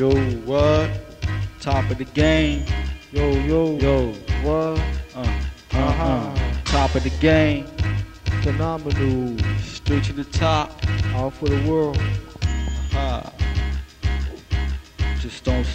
Yo, what? Top of the game. Yo, yo, Yo, what? uh, uh, uh. Top of the game. Phenomenal. Straight to the top. All for the world. Ha.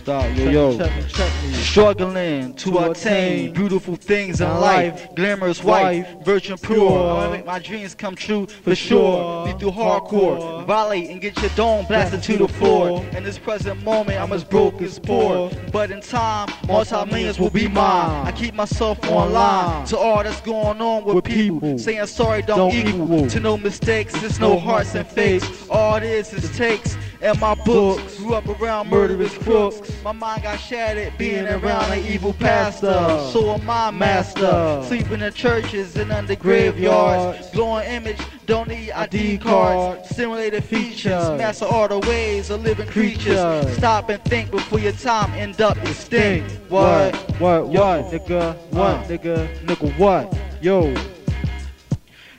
Stop. Yo, yo. check me, check me. Struggling to To attain beautiful things in life. Glamorous wife, virgin pure. Pure. I make my dreams come true for, sure. Be through hardcore. Violate and get your dome blasted to the floor. In this present moment, I'm as broke as poor. But in time, multi-millions will be mine. I keep myself online to all that's going on with With people. people. Saying sorry don't, Don't equal. equal. to no mistakes. There's no hearts and fakes. All it is is takes. And my books grew up around murderous crooks. My mind got shattered being around an evil pastor. So am I master. Sleeping in churches and under graveyards. Glowing image, don't need ID cards. Simulated features, master all the ways of living creatures. Stop and think before your time end up extinct. What? What? What? Yo. What, nigga? What, Uh. nigga? Nigga, what? Yo.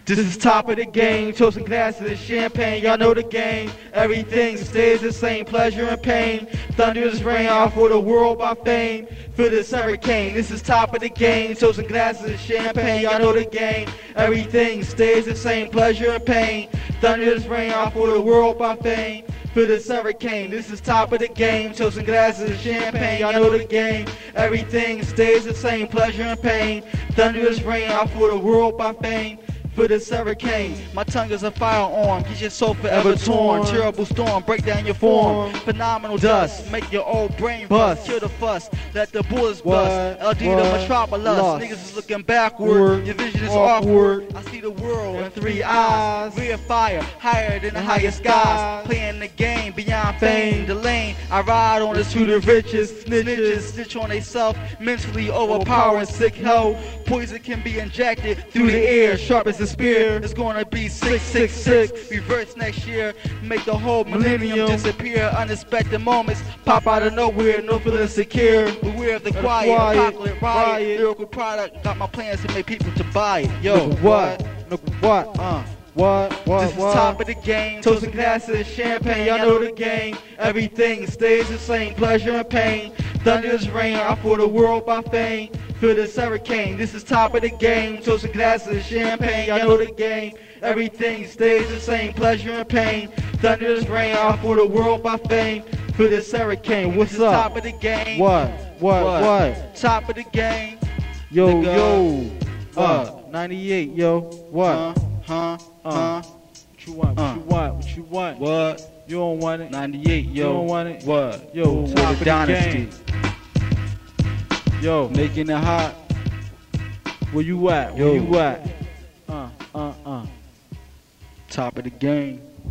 This is top of the game, toasting glasses of champagne, y'all know the game. Everything stays the same, pleasure and pain. Thunderous rain out for the world by fame. Feel this hurricane, this is top of the game, toasting glasses of champagne, y'all know the game. Everything stays the same, pleasure and pain. Thunderous rain out for the world by fame. Feel this hurricane, this is top of the game, toasting glasses of champagne, y'all know the game. Everything stays the same, pleasure and pain. Thunderous rain out for the world by fame for this hurricane. My tongue is a firearm, get your soul forever torn. Terrible storm, break down your form. Phenomenal dust, make your old brain bust. Kill the fuss, let the bullets bust. LD the metropolis, Lost. niggas is looking backward. Word. Your vision is awkward. Awkward. I see the world in three eyes. eyes. Real fire, higher than the The highest skies. Playing the game beyond fame. The lane, I ride on this to the riches. Snitches stitch on they self, mentally overpowering sick health. Poison can be injected through the air, sharp as a spear. It's gonna be 666. Reverse next year, make the whole millennium disappear. Unexpected moments pop out of nowhere, no feeling secure. Beware of the The quiet, apocalypse, riot, lyrical product. Got my plans to make people to buy it. Yo, what? Nigga, what? Uh. What? What? This is what? top of the game. Toasting glasses, champagne, y'all know the game. Everything stays the same, pleasure and pain. Thunderous rain out for the world by fame. Feel this hurricane. This is top of the game. Toast Toasting glasses, of champagne, y'all know the game. Everything stays the same, pleasure and pain. Thunderous rain all for the world by fame. Feel this hurricane. What's this is up? top of the game. What? What? What? What? Top of the game. Yo, Nigga. yo. What? Uh, 98, yo. What? Huh? Huh? Uh. What you want? What Uh. you want? What you want? What? You don't want it? 98, yo. You don't want it? What? Yo, top of the dynasty. game. Yo, Making it hot. where you at? Where Yo. you at? Uh, uh, uh. Top of the game.